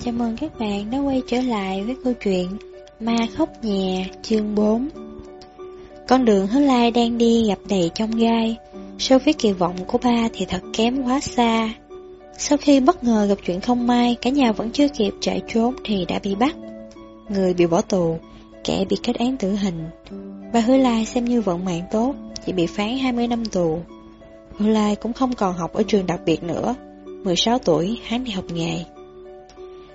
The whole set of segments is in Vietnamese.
Chào mừng các bạn đã quay trở lại với câu chuyện Ma khóc nhà, chương 4 Con đường hứa lai đang đi gặp đầy trong gai. So với kỳ vọng của ba thì thật kém quá xa. Sau khi bất ngờ gặp chuyện không may, Cả nhà vẫn chưa kịp chạy trốn thì đã bị bắt. Người bị bỏ tù, Kẻ bị kết án tử hình. Ba hứa lai xem như vận mạng tốt, Chỉ bị phán 20 năm tù. Hứa lai cũng không còn học ở trường đặc biệt nữa. 16 tuổi, hắn đi học nghề.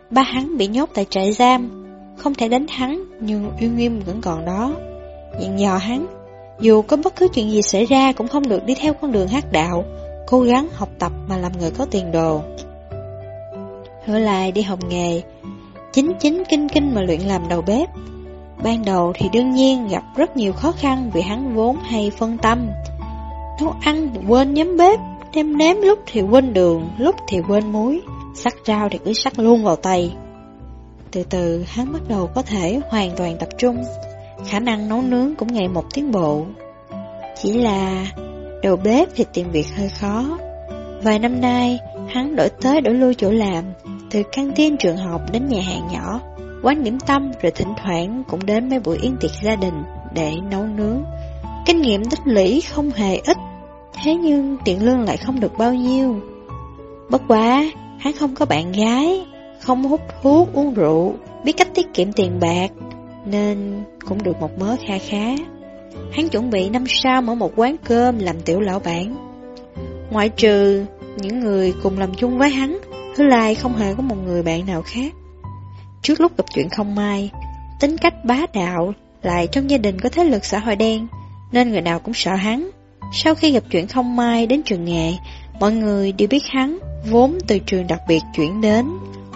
Ba hắn bị nhốt tại trại giam. Không thể đánh hắn, Nhưng uy nghiêm vẫn còn đó. Dặn dò hắn, Dù có bất cứ chuyện gì xảy ra Cũng không được đi theo con đường hát đạo, Cố gắng học tập mà làm người có tiền đồ. Hứa lại đi học nghề Chính chính kinh kinh mà luyện làm đầu bếp. Ban đầu thì đương nhiên gặp rất nhiều khó khăn Vì hắn vốn hay phân tâm. Nấu ăn quên nhắm bếp, Đem nếm lúc thì quên đường, Lúc thì quên muối. Sắc rau thì cứ sắc luôn vào tay. Từ từ, hắn bắt đầu có thể hoàn toàn tập trung. Khả năng nấu nướng cũng ngày một tiến bộ. Chỉ là đầu bếp thì tìm việc hơi khó. Vài năm nay, hắn đổi tới đổi lui chỗ làm, Từ căng tin trường học đến nhà hàng nhỏ. Quán điểm tâm rồi thỉnh thoảng cũng đến mấy buổi yến tiệc gia đình để nấu nướng. Kinh nghiệm tích lũy không hề ít, Thế nhưng tiền lương lại không được bao nhiêu. Bất quá Hắn không có bạn gái, không hút thuốc, uống rượu, biết cách tiết kiệm tiền bạc, nên cũng được một mớ kha khá. Hắn chuẩn bị năm sau mở một quán cơm làm tiểu lão bản. Ngoại trừ những người cùng làm chung với hắn, Thứ Lai không hề có một người bạn nào khác. Trước lúc gặp chuyện không may, tính cách bá đạo lại trong gia đình có thế lực xã hội đen, nên người nào cũng sợ hắn. Sau khi gặp chuyện không may đến trường nghề, mọi người đều biết hắn, Vốn từ trường đặc biệt chuyển đến.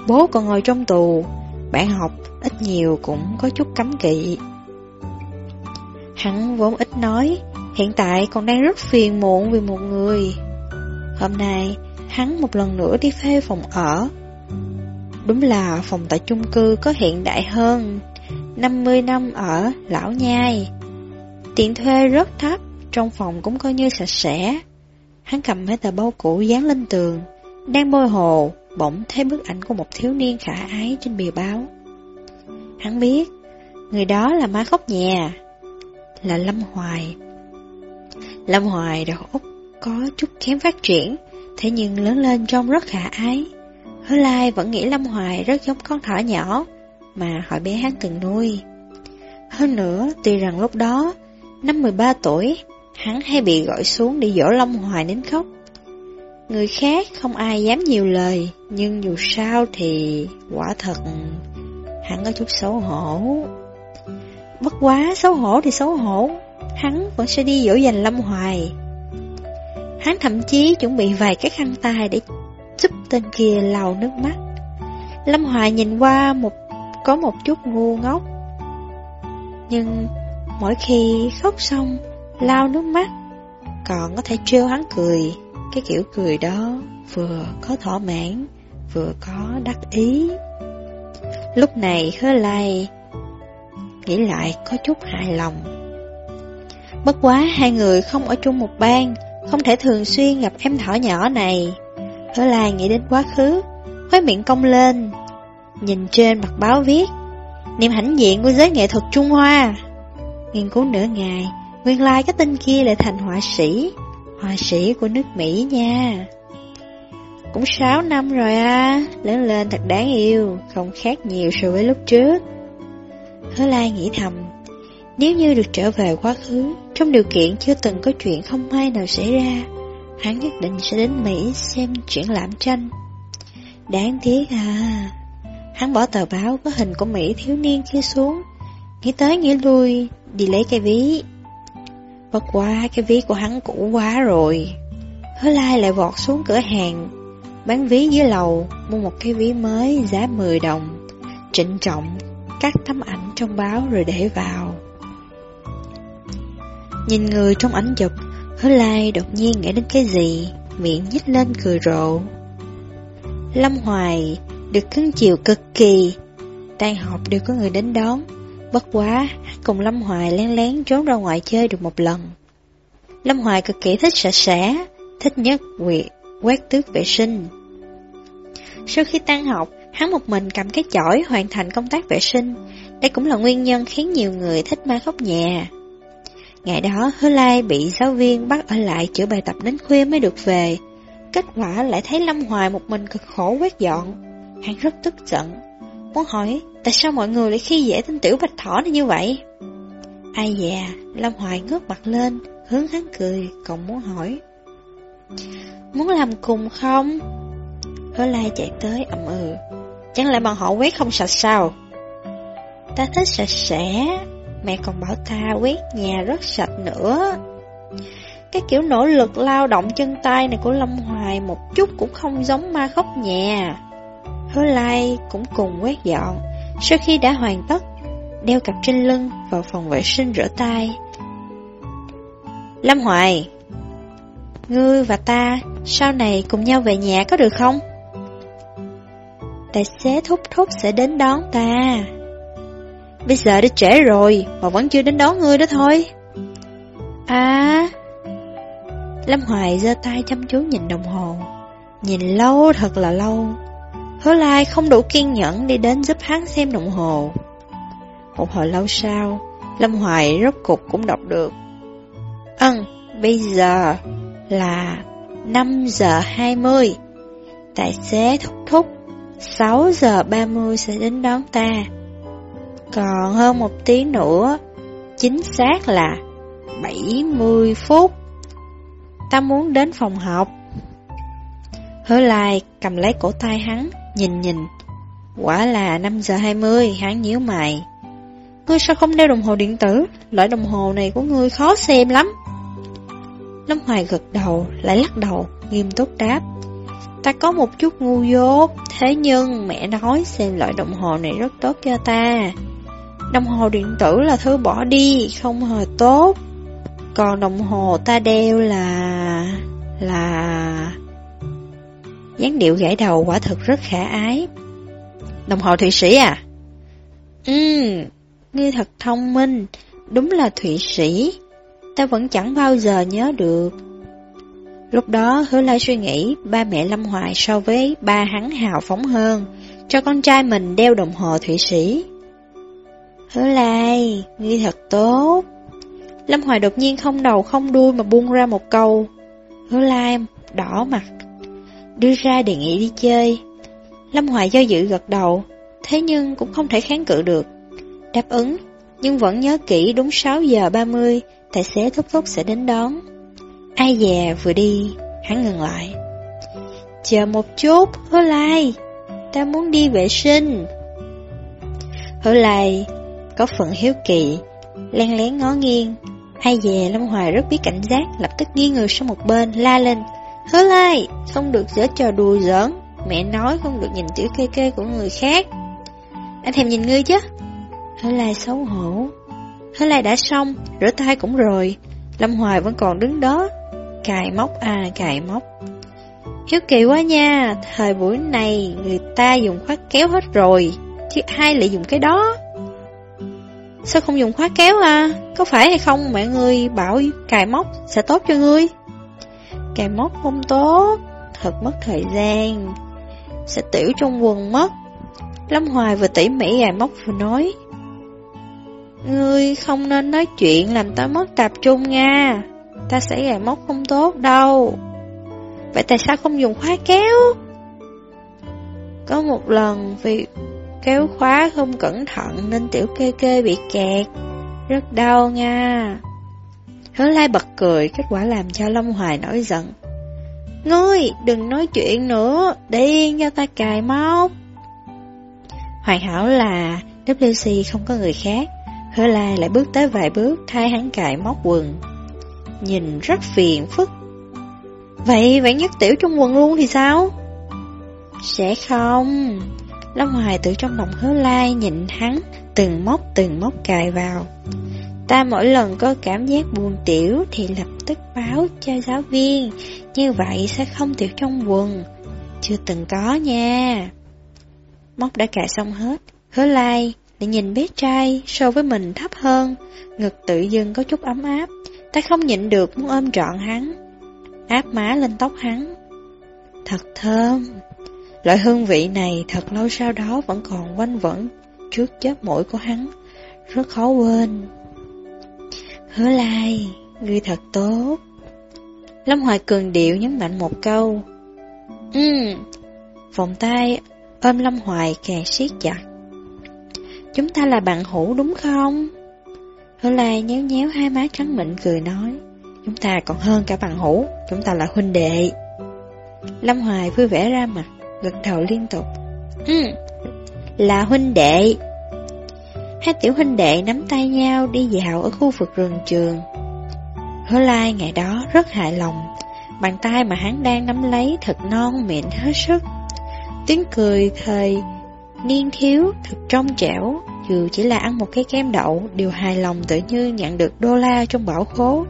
Bố còn ngồi trong tù Bạn học ít nhiều cũng có chút cấm kỵ. Hắn vốn ít nói, Hiện tại còn đang rất phiền muộn vì một người. Hôm nay, Hắn một lần nữa đi thuê phòng ở. Đúng là phòng tại chung cư có hiện đại hơn 50 năm ở Lão Nhai. Tiền thuê rất thấp, Trong phòng cũng coi như sạch sẽ. Hắn cầm mấy tờ bao cũ dán lên tường đang bôi hồ, bỗng thấy bức ảnh của một thiếu niên khả ái trên bìa báo. Hắn biết, người đó là má khóc nhà, là Lâm Hoài. Lâm Hoài đầu óc có chút kém phát triển, thế nhưng lớn lên trông rất khả ái. Hứa Lai vẫn nghĩ Lâm Hoài rất giống con thỏ nhỏ mà hỏi bé hắn từng nuôi. Hơn nữa, tuy rằng lúc đó, năm 13 tuổi, hắn hay bị gọi xuống để dỗ Lâm Hoài đến khóc. Người khác không ai dám nhiều lời, nhưng dù sao thì quả thật hắn có chút xấu hổ. Bất quá xấu hổ thì xấu hổ, hắn vẫn sẽ đi dỗ dành Lâm Hoài. Hắn thậm chí chuẩn bị vài cái khăn tay để giúp tên kia lau nước mắt. Lâm Hoài nhìn qua một có một chút ngu ngốc. Nhưng mỗi khi khóc xong, lau nước mắt, còn có thể trêu hắn cười. Cái kiểu cười đó vừa có thỏa mãn, vừa có đắc ý. Lúc này hứa lai nghĩ lại có chút hài lòng. Bất quá hai người không ở chung một bang, không thể thường xuyên gặp em thỏ nhỏ này. Hứa lai nghĩ đến quá khứ, khóe miệng cong lên, nhìn trên mặt báo viết, niềm hãnh diện của giới nghệ thuật Trung Hoa. Nghiên cứu nửa ngày, nguyên lai like cái tên kia lại thành họa sĩ, họa sĩ của nước Mỹ nha. Cũng 6 năm rồi à, lớn lên thật đáng yêu, không khác nhiều so với lúc trước. Hứa Lai nghĩ thầm, nếu như được trở về quá khứ, trong điều kiện chưa từng có chuyện không may nào xảy ra, hắn nhất định sẽ đến Mỹ xem triển lãm tranh. Đáng tiếc à, hắn bỏ tờ báo có hình của Mỹ thiếu niên kia xuống, nghĩ tới nghĩ lui, đi lấy cái ví. Bất quá cái ví của hắn cũ quá rồi. Hứa lai lại vọt xuống cửa hàng, Bán ví dưới lầu, Mua một cái ví mới giá 10 đồng, Trịnh trọng Cắt tấm ảnh trong báo rồi để vào. Nhìn người trong ảnh chụp, Hứa lai đột nhiên nghĩ đến cái gì, Miệng nhích lên cười rộ. Lâm Hoài Được cưng chiều cực kỳ, Tan học đều có người đến đón. Bất quá, cùng Lâm Hoài lén lén trốn ra ngoài chơi được một lần. Lâm Hoài cực kỳ thích sạch sẽ, thích nhất việc quét tước vệ sinh. Sau khi tan học, Hắn một mình cầm cái chổi hoàn thành công tác vệ sinh. Đây cũng là nguyên nhân khiến nhiều người thích ma khóc nhà. Ngày đó, Hứa Lai bị giáo viên bắt ở lại chữa bài tập đến khuya mới được về. Kết quả lại thấy Lâm Hoài một mình cực khổ quét dọn. Hắn rất tức giận. Muốn hỏi, tại sao mọi người lại khi dễ tên tiểu bạch thỏ này như vậy? Ai già, Lâm Hoài ngước mặt lên, hướng hắn cười, còn muốn hỏi. Muốn làm cùng không? Hứa Lai chạy tới ậm ừ. Chẳng lẽ bọn họ quét không sạch sao? Ta thích sạch sẽ, mẹ còn bảo ta quét nhà rất sạch nữa. Cái kiểu nỗ lực lao động chân tay này của Lâm Hoài một chút cũng không giống ma khóc nhà. Hứa Lai cũng cùng quét dọn. Sau khi đã hoàn tất, đeo cặp trên lưng vào phòng vệ sinh rửa tay. Lâm Hoài, ngươi và ta sau này cùng nhau về nhà có được không? Tài xế thúc thúc sẽ đến đón ta. Bây giờ đã trễ rồi, mà vẫn chưa đến đón ngươi đó thôi. À... Lâm Hoài giơ tay chăm chú nhìn đồng hồ. Nhìn lâu thật là lâu. Hứa Lai không đủ kiên nhẫn đi đến giúp hắn xem đồng hồ. Một hồi lâu sau, Lâm Hoài rốt cục cũng đọc được. Ừ, bây giờ là 5 giờ 20. Tài xế thúc thúc, 6 giờ 30 sẽ đến đón ta. Còn hơn một tí nữa, chính xác là 70 phút. Ta muốn đến phòng học. Hứa lai cầm lấy cổ tay hắn, nhìn nhìn. Quả là 5 giờ 20, hắn nhíu mày. Ngươi sao không đeo đồng hồ điện tử? Loại đồng hồ này của ngươi khó xem lắm. Lâm Hoài gật đầu, lại lắc đầu, nghiêm túc đáp. Ta có một chút ngu dốt, thế nhưng mẹ nói xem loại đồng hồ này rất tốt cho ta. Đồng hồ điện tử là thứ bỏ đi, không hề tốt. Còn đồng hồ ta đeo là... là dáng điệu gãy đầu quả thực rất khả ái. Đồng hồ Thụy Sĩ à? Ừ, ngươi thật thông minh, đúng là Thụy Sĩ. Ta vẫn chẳng bao giờ nhớ được. Lúc đó hứa lai suy nghĩ ba mẹ Lâm Hoài so với ba hắn hào phóng hơn, cho con trai mình đeo đồng hồ Thụy Sĩ. Hứa lai, ngươi thật tốt. Lâm Hoài đột nhiên không đầu không đuôi mà buông ra một câu. Hứa lai đỏ mặt, đưa ra đề nghị đi chơi. Lâm Hoài do dự gật đầu, thế nhưng cũng không thể kháng cự được. Đáp ứng, nhưng vẫn nhớ kỹ đúng 6 giờ 30, tài xế thúc thúc sẽ đến đón. Ai dè vừa đi, hắn ngừng lại. Chờ một chút, hứa lai, ta muốn đi vệ sinh. Hứa lai có phần hiếu kỳ, len lén ngó nghiêng. Ai dè Lâm Hoài rất biết cảnh giác, lập tức nghiêng người sang một bên, la lên. Hứa lai, không được giở trò đùa giỡn, mẹ nói không được nhìn tiểu kê kê của người khác. Anh thèm nhìn ngươi chứ? Hứa lai xấu hổ. Hứa lai đã xong, rửa tay cũng rồi. Lâm Hoài vẫn còn đứng đó, cài móc à cài móc. Hiếu kỳ quá nha, thời buổi này người ta dùng khóa kéo hết rồi, chứ ai lại dùng cái đó. Sao không dùng khóa kéo à? Có phải hay không mọi người bảo cài móc sẽ tốt cho ngươi? Cài móc không tốt, thật mất thời gian, sẽ tiểu trong quần mất. Lâm Hoài vừa tỉ mỉ gài móc vừa nói. Ngươi không nên nói chuyện làm ta mất tập trung nha, ta sẽ gài móc không tốt đâu. Vậy tại sao không dùng khóa kéo? Có một lần vì Kéo khóa không cẩn thận nên tiểu kê kê bị kẹt. Rất đau nha. Hứa lai bật cười, kết quả làm cho Long Hoài nổi giận. Ngươi, đừng nói chuyện nữa, để yên cho ta cài móc. Hoàn hảo là WC không có người khác. Hứa lai lại bước tới vài bước thay hắn cài móc quần. Nhìn rất phiền phức. Vậy vẫn nhất tiểu trong quần luôn thì sao? Sẽ không, Long Hoài tự trong lòng hứa lai nhìn hắn, từng móc từng móc cài vào. Ta mỗi lần có cảm giác buồn tiểu thì lập tức báo cho giáo viên, như vậy sẽ không tiểu trong quần. Chưa từng có nha. Móc đã cài xong hết, hứa lai để nhìn bé trai so với mình thấp hơn, ngực tự dưng có chút ấm áp. Ta không nhịn được muốn ôm trọn hắn, áp má lên tóc hắn. Thật thơm. Loại hương vị này thật lâu sau đó vẫn còn quanh vẫn trước chớp mũi của hắn, rất khó quên. Hứa lai, ngươi thật tốt. Lâm Hoài cường điệu nhấn mạnh một câu. Ừ, vòng tay ôm Lâm Hoài càng siết chặt. Chúng ta là bạn hữu đúng không? Hứa lai nhéo nhéo hai má trắng mịn cười nói. Chúng ta còn hơn cả bạn hữu, chúng ta là huynh đệ. Lâm Hoài vui vẻ ra mặt, gật đầu liên tục. Ừ, là huynh đệ. Hai tiểu huynh đệ nắm tay nhau đi dạo ở khu vực rừng trường. Hứa Lai ngày đó rất hài lòng, bàn tay mà hắn đang nắm lấy thật non mịn hết sức. Tiếng cười thời niên thiếu thật trong trẻo, dù chỉ là ăn một cái kem đậu, đều hài lòng tự như nhận được đô la trong bảo khố.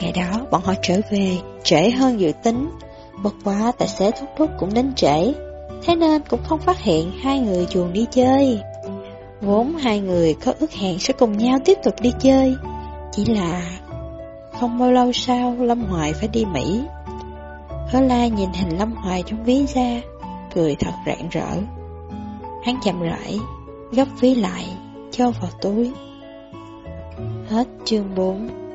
Ngày đó bọn họ trở về, trễ hơn dự tính, bất quá tài xế thúc thúc cũng đến trễ, thế nên cũng không phát hiện hai người chuồng đi chơi. Vốn hai người có ước hẹn sẽ cùng nhau tiếp tục đi chơi, chỉ là không bao lâu sau Lâm Hoài phải đi Mỹ. Hứa la nhìn hình Lâm Hoài trong ví ra cười thật rạng rỡ. Hắn chậm rãi, gấp ví lại, cho vào túi. Hết chương 4